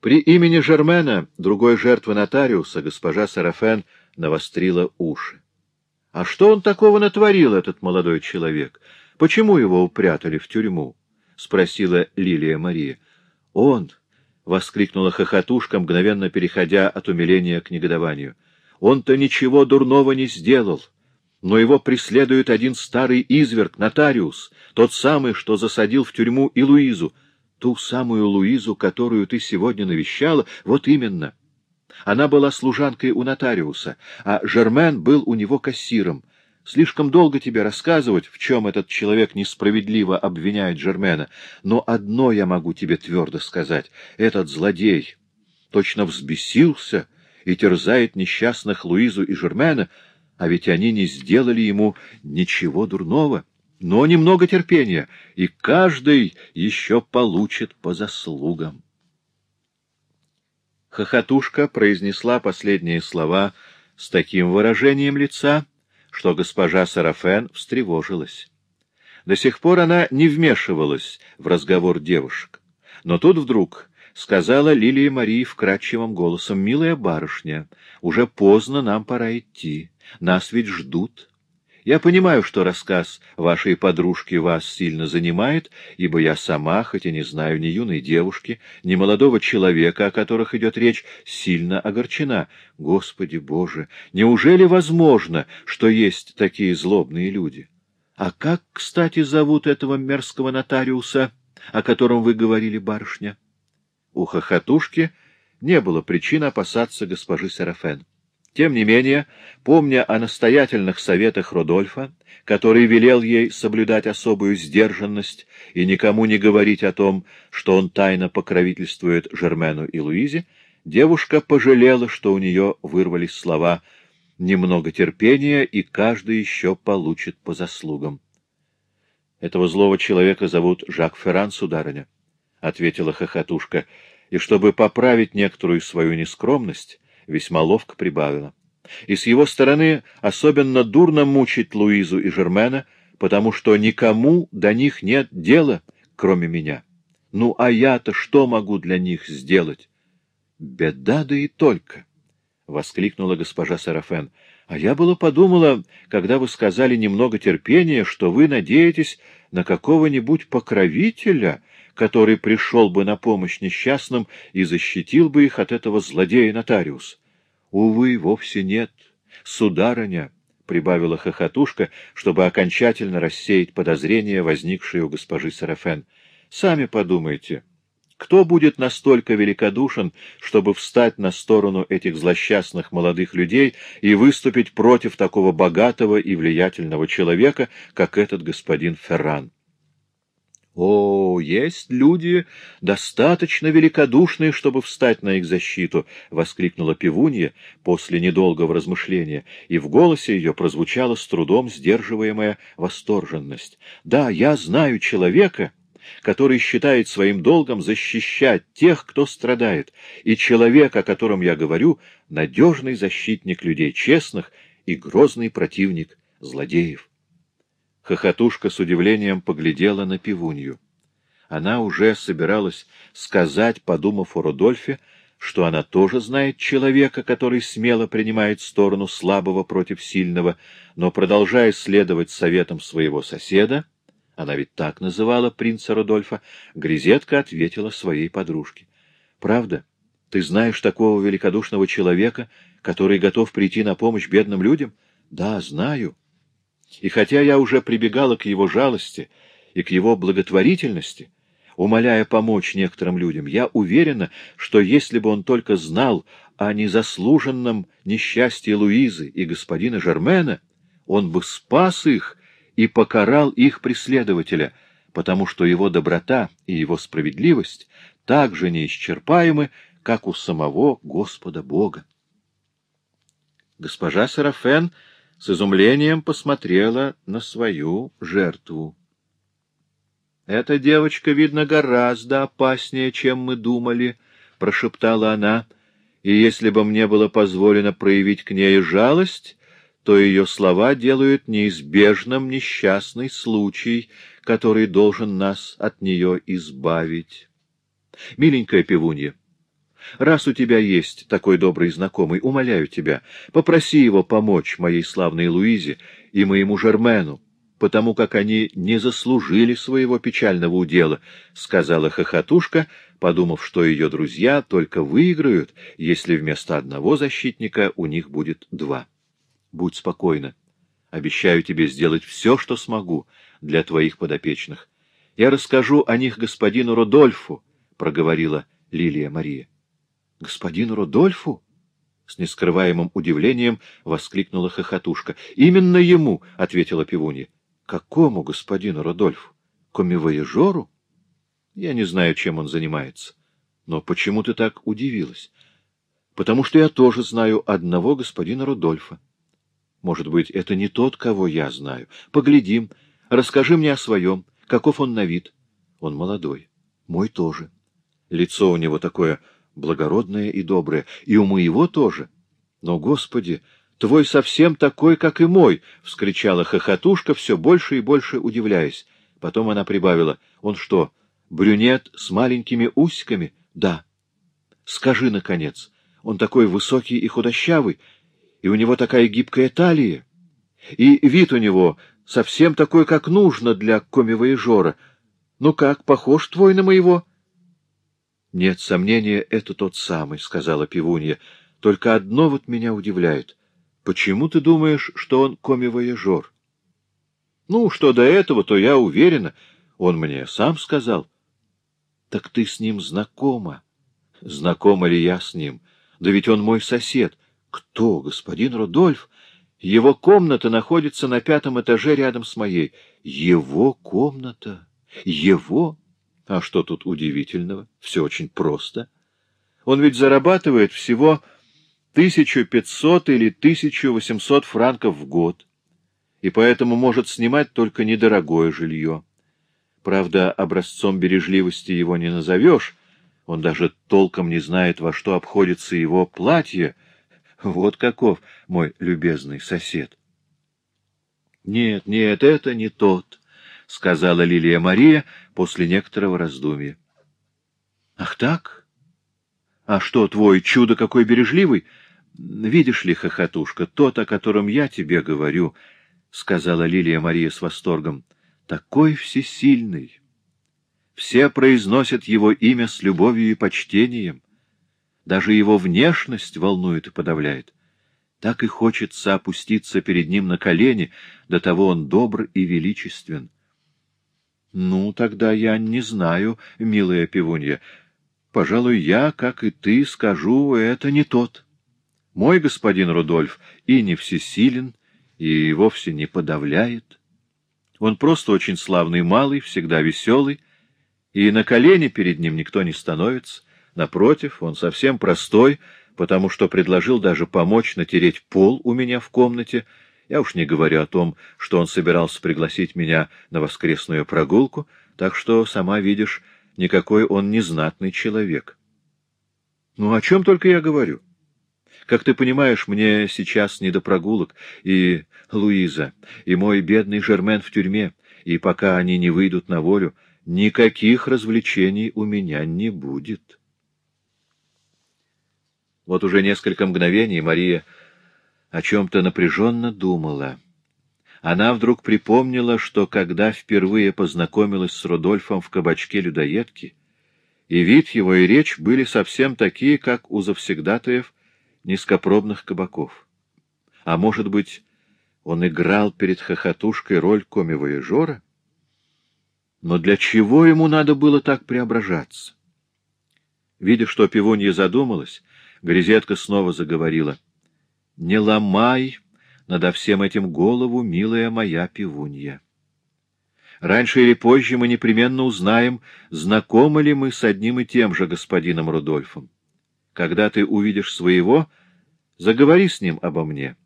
При имени Жермена, другой жертвы нотариуса, госпожа Сарафен навострила уши. А что он такого натворил, этот молодой человек? Почему его упрятали в тюрьму? — спросила Лилия Мария. — Он, — воскликнула хохотушка, мгновенно переходя от умиления к негодованию, — он-то ничего дурного не сделал. Но его преследует один старый изверг, нотариус, тот самый, что засадил в тюрьму и Луизу. Ту самую Луизу, которую ты сегодня навещала, вот именно. Она была служанкой у нотариуса, а Жермен был у него кассиром. Слишком долго тебе рассказывать, в чем этот человек несправедливо обвиняет Жермена, но одно я могу тебе твердо сказать. Этот злодей точно взбесился и терзает несчастных Луизу и Жермена, а ведь они не сделали ему ничего дурного. Но немного терпения, и каждый еще получит по заслугам. Хохотушка произнесла последние слова с таким выражением лица, что госпожа Сарафен встревожилась. До сих пор она не вмешивалась в разговор девушек. Но тут вдруг сказала Лилия Марии вкрадчивым голосом, «Милая барышня, уже поздно, нам пора идти. Нас ведь ждут». Я понимаю, что рассказ вашей подружки вас сильно занимает, ибо я сама, хоть и не знаю ни юной девушки, ни молодого человека, о которых идет речь, сильно огорчена. Господи Боже, неужели возможно, что есть такие злобные люди? А как, кстати, зовут этого мерзкого нотариуса, о котором вы говорили, барышня? У хохотушки не было причин опасаться госпожи Серафен. Тем не менее, помня о настоятельных советах Родольфа, который велел ей соблюдать особую сдержанность и никому не говорить о том, что он тайно покровительствует Жермену и Луизе, девушка пожалела, что у нее вырвались слова «немного терпения, и каждый еще получит по заслугам». «Этого злого человека зовут Жак Ферран, сударыня», — ответила хохотушка, — «и чтобы поправить некоторую свою нескромность, весьма ловко прибавила. И с его стороны особенно дурно мучить Луизу и Жермена, потому что никому до них нет дела, кроме меня. Ну, а я-то что могу для них сделать? Беда да и только! — воскликнула госпожа Сарафен. — А я было подумала, когда вы сказали немного терпения, что вы надеетесь на какого-нибудь покровителя, который пришел бы на помощь несчастным и защитил бы их от этого злодея-нотариуса. Увы, вовсе нет, сударыня, — прибавила хохотушка, чтобы окончательно рассеять подозрения, возникшие у госпожи Сарафен. — Сами подумайте, кто будет настолько великодушен, чтобы встать на сторону этих злосчастных молодых людей и выступить против такого богатого и влиятельного человека, как этот господин Ферран? О, есть люди достаточно великодушные, чтобы встать на их защиту, — воскликнула пивунья после недолгого размышления, и в голосе ее прозвучала с трудом сдерживаемая восторженность. Да, я знаю человека, который считает своим долгом защищать тех, кто страдает, и человек, о котором я говорю, — надежный защитник людей честных и грозный противник злодеев. Хохотушка с удивлением поглядела на пивунью. Она уже собиралась сказать, подумав о Рудольфе, что она тоже знает человека, который смело принимает сторону слабого против сильного, но, продолжая следовать советам своего соседа, она ведь так называла принца Рудольфа, Гризетка ответила своей подружке. — Правда, ты знаешь такого великодушного человека, который готов прийти на помощь бедным людям? — Да, знаю. — и хотя я уже прибегала к его жалости и к его благотворительности, умоляя помочь некоторым людям, я уверена, что если бы он только знал о незаслуженном несчастье Луизы и господина Жермена, он бы спас их и покарал их преследователя, потому что его доброта и его справедливость так же неисчерпаемы, как у самого Господа Бога. Госпожа Серафен с изумлением посмотрела на свою жертву. «Эта девочка, видно, гораздо опаснее, чем мы думали», — прошептала она, — «и если бы мне было позволено проявить к ней жалость, то ее слова делают неизбежным несчастный случай, который должен нас от нее избавить. Миленькая пивунья, Раз у тебя есть такой добрый знакомый, умоляю тебя, попроси его помочь моей славной Луизе и моему Жермену, потому как они не заслужили своего печального удела, — сказала хохотушка, подумав, что ее друзья только выиграют, если вместо одного защитника у них будет два. Будь спокойна. Обещаю тебе сделать все, что смогу для твоих подопечных. Я расскажу о них господину Родольфу, — проговорила Лилия Мария. — Господину Родольфу? — с нескрываемым удивлением воскликнула хохотушка. — Именно ему, — ответила пивунья. — Какому господину Родольфу? Комивояжеру? Я не знаю, чем он занимается. Но почему ты так удивилась? Потому что я тоже знаю одного господина Рудольфа. Может быть, это не тот, кого я знаю. Поглядим. Расскажи мне о своем. Каков он на вид? Он молодой. Мой тоже. Лицо у него такое благородное и доброе. И у моего тоже. Но, Господи, твой совсем такой, как и мой! — вскричала хохотушка, все больше и больше удивляясь. Потом она прибавила. Он что, брюнет с маленькими усиками? Да. Скажи, наконец, он такой высокий и худощавый, и у него такая гибкая талия, и вид у него совсем такой, как нужно для комивояжера. Ну как, похож твой на моего? — Нет сомнения, это тот самый, — сказала пивунья. — Только одно вот меня удивляет. Почему ты думаешь, что он комивояжер? — Ну, что до этого, то я уверена. Он мне сам сказал. — Так ты с ним знакома. — Знакома ли я с ним? Да ведь он мой сосед. — кто, господин Рудольф? Его комната находится на пятом этаже рядом с моей. Его комната? Его? А что тут удивительного? Все очень просто. Он ведь зарабатывает всего 1500 или 1800 франков в год, и поэтому может снимать только недорогое жилье. Правда, образцом бережливости его не назовешь, он даже толком не знает, во что обходится его платье — вот каков мой любезный сосед. — Нет, нет, это не тот, — сказала Лилия Мария после некоторого раздумья. — Ах так? А что, твой чудо какой бережливый? Видишь ли, хохотушка, тот, о котором я тебе говорю, — сказала Лилия Мария с восторгом, — такой всесильный. Все произносят его имя с любовью и почтением. Даже его внешность волнует и подавляет. Так и хочется опуститься перед ним на колени, до того он добр и величествен. — Ну, тогда я не знаю, милая пивунья. Пожалуй, я, как и ты, скажу, это не тот. Мой господин Рудольф и не всесилен, и вовсе не подавляет. Он просто очень славный малый, всегда веселый, и на колени перед ним никто не становится. Напротив, он совсем простой, потому что предложил даже помочь натереть пол у меня в комнате. Я уж не говорю о том, что он собирался пригласить меня на воскресную прогулку, так что, сама видишь, никакой он не знатный человек. Ну, о чем только я говорю. Как ты понимаешь, мне сейчас не до прогулок, и Луиза, и мой бедный Жермен в тюрьме, и пока они не выйдут на волю, никаких развлечений у меня не будет». Вот уже несколько мгновений Мария о чем-то напряженно думала. Она вдруг припомнила, что когда впервые познакомилась с Рудольфом в кабачке людоедки, и вид его, и речь были совсем такие, как у завсегдатаев низкопробных кабаков. А может быть, он играл перед хохотушкой роль коми-вояжера? Но для чего ему надо было так преображаться? Видя, что пивунья задумалась, Грезетка снова заговорила. — Не ломай надо всем этим голову, милая моя пивунья. Раньше или позже мы непременно узнаем, знакомы ли мы с одним и тем же господином Рудольфом. Когда ты увидишь своего, заговори с ним обо мне.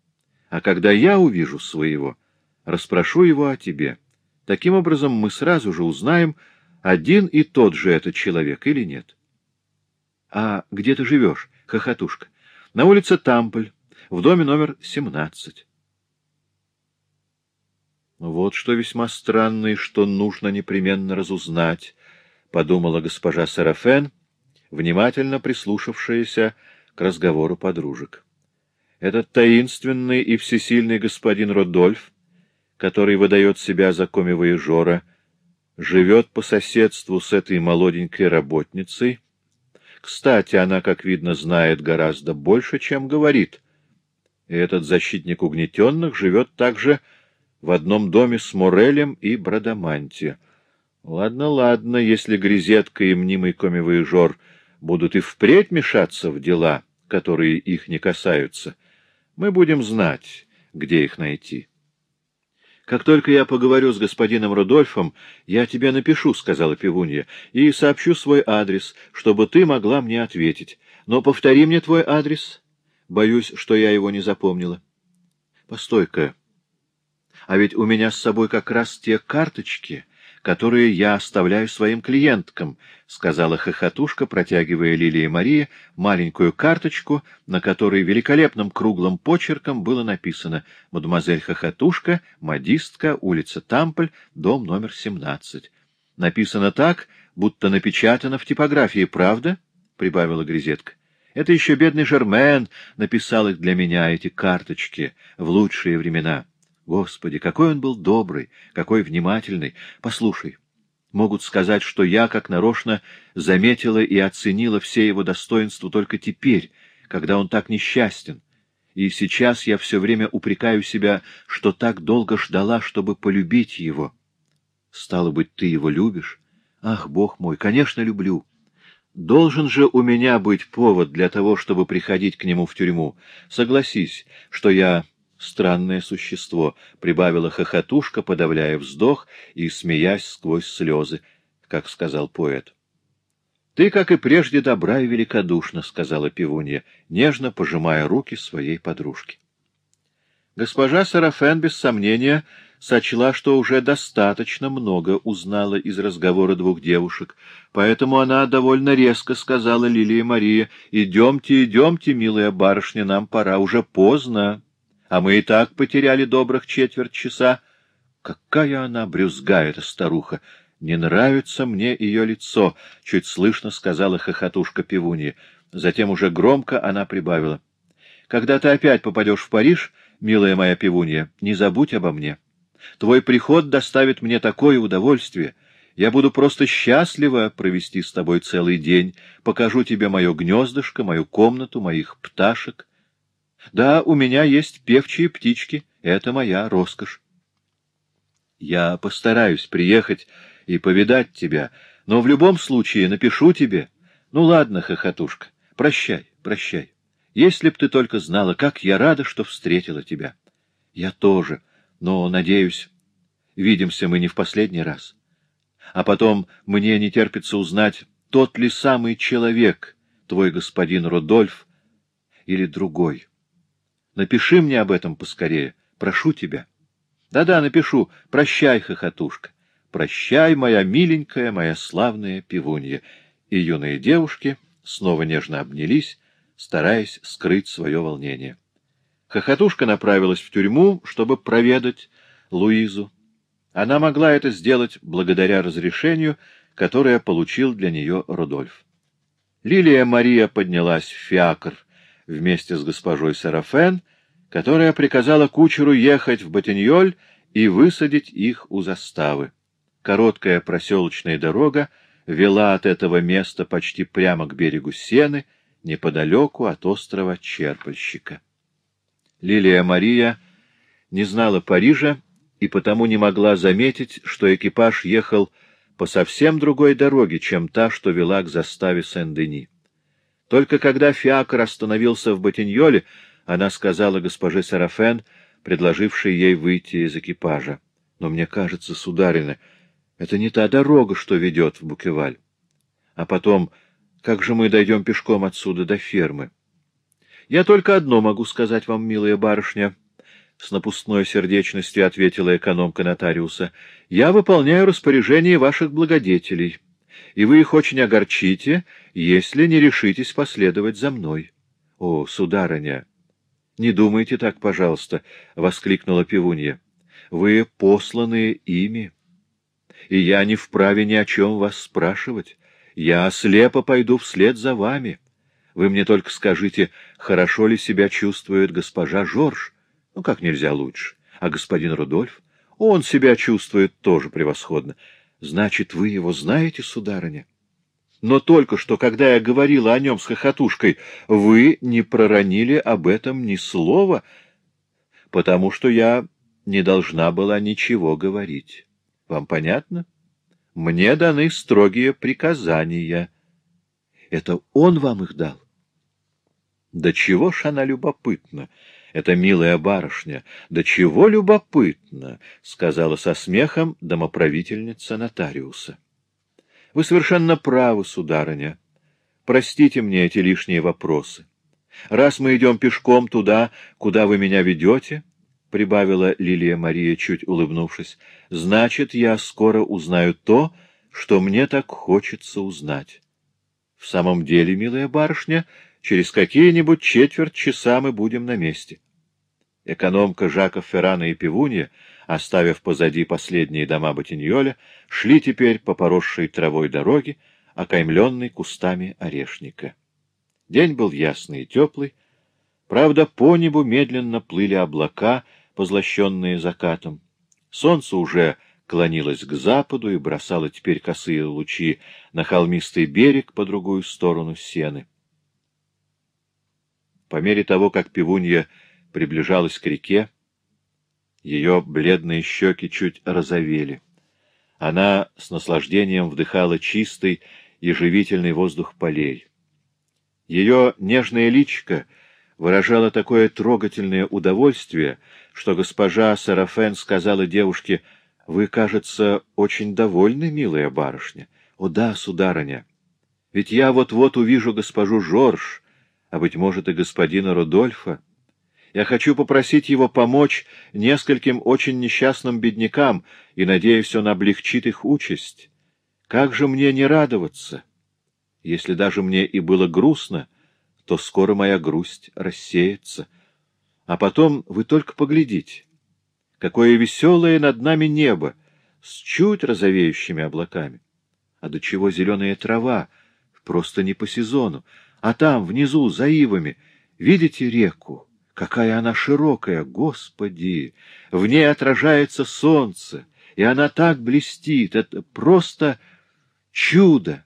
А когда я увижу своего, расспрошу его о тебе. Таким образом, мы сразу же узнаем, один и тот же этот человек или нет. — А где ты живешь? Хохотушка. На улице Тамполь, в доме номер 17. Вот что весьма странно и что нужно непременно разузнать, — подумала госпожа Сарафен, внимательно прислушавшаяся к разговору подружек. Этот таинственный и всесильный господин Родольф, который выдает себя за коми-воежора, живет по соседству с этой молоденькой работницей. Кстати, она, как видно, знает гораздо больше, чем говорит. И этот защитник угнетенных живет также в одном доме с Морелем и Брадаманти. Ладно, ладно, если Грезетка и мнимый коми-воежор будут и впредь мешаться в дела, которые их не касаются, мы будем знать, где их найти. — Как только я поговорю с господином Рудольфом, я тебе напишу, — сказала пивунья, — и сообщу свой адрес, чтобы ты могла мне ответить. Но повтори мне твой адрес. Боюсь, что я его не запомнила. — Постой-ка. А ведь у меня с собой как раз те карточки, которые я оставляю своим клиенткам, — сказала хохотушка, протягивая Лилии Марии маленькую карточку, на которой великолепным круглым почерком было написано «Мадемуазель Хохотушка, модистка, улица Тампль, дом номер 17». Написано так, будто напечатано в типографии, правда? — прибавила Грезетка. — Это еще бедный Жермен написал их для меня, эти карточки, в лучшие времена. — Господи, какой он был добрый, какой внимательный. Послушай, могут сказать, что я, как нарочно, заметила и оценила все его достоинства только теперь, когда он так несчастен. И сейчас я все время упрекаю себя, что так долго ждала, чтобы полюбить его. Стало быть, ты его любишь? Ах, Бог мой, конечно, люблю. Должен же у меня быть повод для того, чтобы приходить к нему в тюрьму. Согласись, что я странное существо, — прибавила хохотушка, подавляя вздох и смеясь сквозь слезы, как сказал поэт. — Ты, как и прежде, добра и великодушна, — сказала пивунья, нежно пожимая руки своей подружки. Госпожа Сарафен, без сомнения, сочла, что уже достаточно много узнала из разговора двух девушек, поэтому она довольно резко сказала Лилии Марии, «Идемте, идемте, милая барышня, нам пора, уже поздно» а мы и так потеряли добрых четверть часа. Какая она брюзга, эта старуха! Не нравится мне ее лицо, — чуть слышно сказала хохотушка пивуньи. Затем уже громко она прибавила. — Когда ты опять попадешь в Париж, милая моя пивунья, не забудь обо мне. Твой приход доставит мне такое удовольствие. Я буду просто счастлива провести с тобой целый день, покажу тебе мое гнездышко, мою комнату, моих пташек. Да, у меня есть певчие птички, это моя роскошь. Я постараюсь приехать и повидать тебя, но в любом случае напишу тебе. Ну ладно, хохотушка, прощай, прощай. Если б ты только знала, как я рада, что встретила тебя. Я тоже, но, надеюсь, видимся мы не в последний раз. А потом мне не терпится узнать, тот ли самый человек, твой господин Рудольф, или другой. Напиши мне об этом поскорее. Прошу тебя. Да-да, напишу. Прощай, хохотушка. Прощай, моя миленькая, моя славная пивунья. И юные девушки снова нежно обнялись, стараясь скрыть свое волнение. Хохотушка направилась в тюрьму, чтобы проведать Луизу. Она могла это сделать благодаря разрешению, которое получил для нее Рудольф. Лилия Мария поднялась в фиакр вместе с госпожой Сарафен, которая приказала кучеру ехать в Ботиньоль и высадить их у заставы. Короткая проселочная дорога вела от этого места почти прямо к берегу Сены, неподалеку от острова Черпальщика. Лилия Мария не знала Парижа и потому не могла заметить, что экипаж ехал по совсем другой дороге, чем та, что вела к заставе Сен-Дени. Только когда фиакр остановился в Ботиньоле, она сказала госпоже Сарафен, предложившей ей выйти из экипажа. Но мне кажется, сударина, это не та дорога, что ведет в Букеваль. А потом, как же мы дойдем пешком отсюда до фермы? Я только одно могу сказать вам, милая барышня, — с напускной сердечностью ответила экономка нотариуса. — Я выполняю распоряжение ваших благодетелей и вы их очень огорчите, если не решитесь последовать за мной. — О, сударыня! Не думайте так, пожалуйста, — воскликнула пивунья. — Вы посланы ими, и я не вправе ни о чем вас спрашивать. Я слепо пойду вслед за вами. Вы мне только скажите, хорошо ли себя чувствует госпожа Жорж? Ну, как нельзя лучше. А господин Рудольф? Он себя чувствует тоже превосходно. Значит, вы его знаете, сударыня? Но только что, когда я говорила о нем с хохотушкой, вы не проронили об этом ни слова, потому что я не должна была ничего говорить. Вам понятно? Мне даны строгие приказания. Это он вам их дал? Да чего ж она любопытна, эта милая барышня, да чего любопытна, — сказала со смехом домоправительница нотариуса. — Вы совершенно правы, сударыня. Простите мне эти лишние вопросы. Раз мы идем пешком туда, куда вы меня ведете, — прибавила Лилия Мария, чуть улыбнувшись, — значит, я скоро узнаю то, что мне так хочется узнать. В самом деле, милая барышня, — Через какие-нибудь четверть часа мы будем на месте. Экономка Жака Феррана и Пивунья, оставив позади последние дома Ботиньоля, шли теперь по поросшей травой дороге, окаймленной кустами орешника. День был ясный и теплый. Правда, по небу медленно плыли облака, позлощенные закатом. Солнце уже клонилось к западу и бросало теперь косые лучи на холмистый берег по другую сторону сены. По мере того, как пивунья приближалась к реке, ее бледные щеки чуть розовели. Она с наслаждением вдыхала чистый и живительный воздух полей. Ее нежное личико выражало такое трогательное удовольствие, что госпожа Сарафен сказала девушке, «Вы, кажется, очень довольны, милая барышня». «О да, сударыня, ведь я вот-вот увижу госпожу Жорж, а, быть может, и господина Рудольфа. Я хочу попросить его помочь нескольким очень несчастным беднякам, и, надеюсь, он облегчит их участь. Как же мне не радоваться? Если даже мне и было грустно, то скоро моя грусть рассеется. А потом вы только поглядите. Какое веселое над нами небо, с чуть розовеющими облаками. А до чего зеленая трава, просто не по сезону. А там, внизу, за ивами, видите реку? Какая она широкая, Господи! В ней отражается солнце, и она так блестит. Это просто чудо!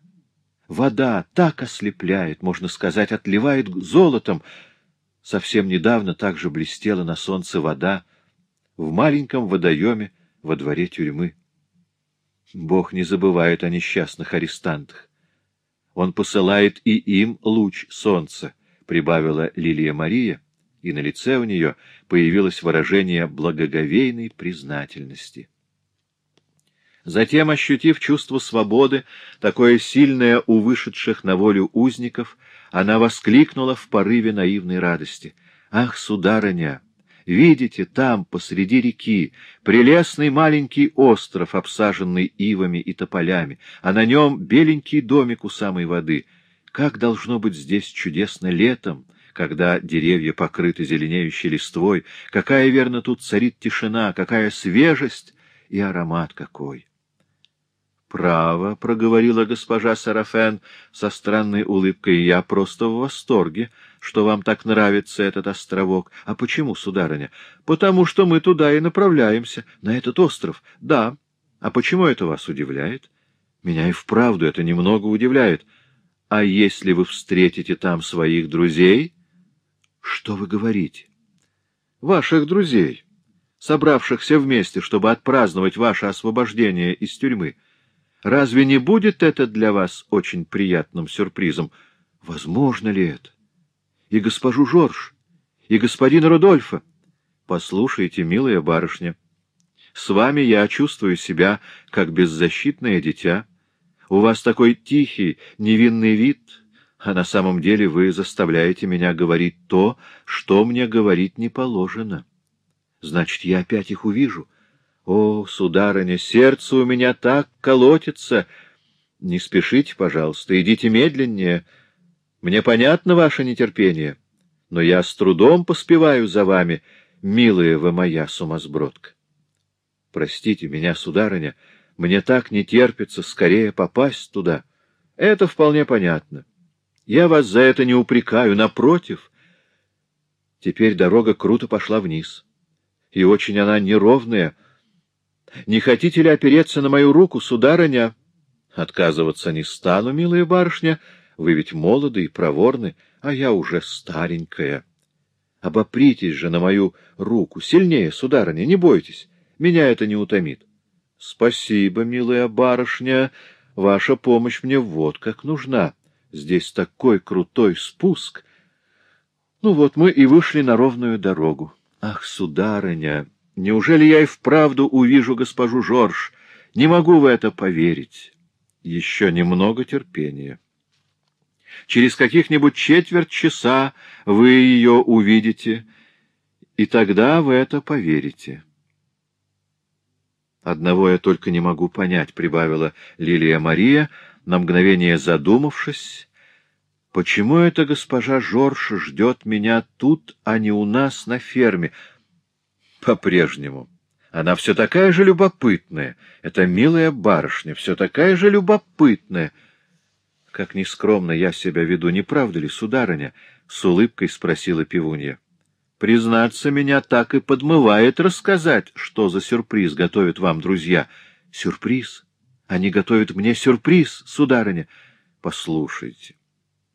Вода так ослепляет, можно сказать, отливает золотом. Совсем недавно также блестела на солнце вода в маленьком водоеме во дворе тюрьмы. Бог не забывает о несчастных арестантах. Он посылает и им луч солнца, — прибавила Лилия Мария, и на лице у нее появилось выражение благоговейной признательности. Затем, ощутив чувство свободы, такое сильное у вышедших на волю узников, она воскликнула в порыве наивной радости. «Ах, сударыня! Видите, там, посреди реки, прелестный маленький остров, обсаженный ивами и тополями, а на нем беленький домик у самой воды. Как должно быть здесь чудесно летом, когда деревья покрыты зеленеющей листвой, какая, верно, тут царит тишина, какая свежесть и аромат какой! «Право», — проговорила госпожа Сарафен со странной улыбкой, — «я просто в восторге, что вам так нравится этот островок. А почему, сударыня? Потому что мы туда и направляемся, на этот остров. Да. А почему это вас удивляет? Меня и вправду это немного удивляет. А если вы встретите там своих друзей? Что вы говорите? Ваших друзей, собравшихся вместе, чтобы отпраздновать ваше освобождение из тюрьмы. Разве не будет это для вас очень приятным сюрпризом? Возможно ли это? И госпожу Жорж, и господина Рудольфа. Послушайте, милая барышня, с вами я чувствую себя как беззащитное дитя. У вас такой тихий, невинный вид, а на самом деле вы заставляете меня говорить то, что мне говорить не положено. Значит, я опять их увижу — о, сударыня, сердце у меня так колотится. Не спешите, пожалуйста, идите медленнее. Мне понятно ваше нетерпение, но я с трудом поспеваю за вами, милая вы моя сумасбродка. Простите меня, сударыня, мне так не терпится скорее попасть туда. Это вполне понятно. Я вас за это не упрекаю, напротив. Теперь дорога круто пошла вниз. И очень она неровная. Не хотите ли опереться на мою руку, сударыня? Отказываться не стану, милая барышня. Вы ведь молоды и проворны, а я уже старенькая. Обопритесь же на мою руку. Сильнее, сударыня, не бойтесь. Меня это не утомит. Спасибо, милая барышня. Ваша помощь мне вот как нужна. Здесь такой крутой спуск. Ну вот мы и вышли на ровную дорогу. Ах, сударыня, неужели я и вправду увижу госпожу Жорж? Не могу в это поверить. Еще немного терпения. Через каких-нибудь четверть часа вы ее увидите, и тогда в это поверите. Одного я только не могу понять, — прибавила Лилия Мария, на мгновение задумавшись, почему эта госпожа Жорж ждет меня тут, а не у нас на ферме? По-прежнему. Она все такая же любопытная. Это милая барышня, все такая же любопытная. Как нескромно я себя веду, не правда ли, сударыня? — с улыбкой спросила пивунья. Признаться, меня так и подмывает рассказать, что за сюрприз готовят вам друзья. Сюрприз? Они готовят мне сюрприз, сударыня. Послушайте,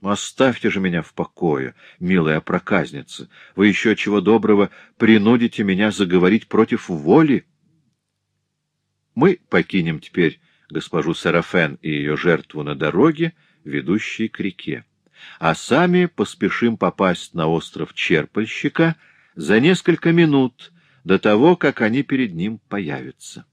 оставьте же меня в покое, милая проказница. Вы еще чего доброго принудите меня заговорить против воли. Мы покинем теперь госпожу Сарафен и ее жертву на дороге, ведущей к реке, а сами поспешим попасть на остров Черпальщика за несколько минут до того, как они перед ним появятся.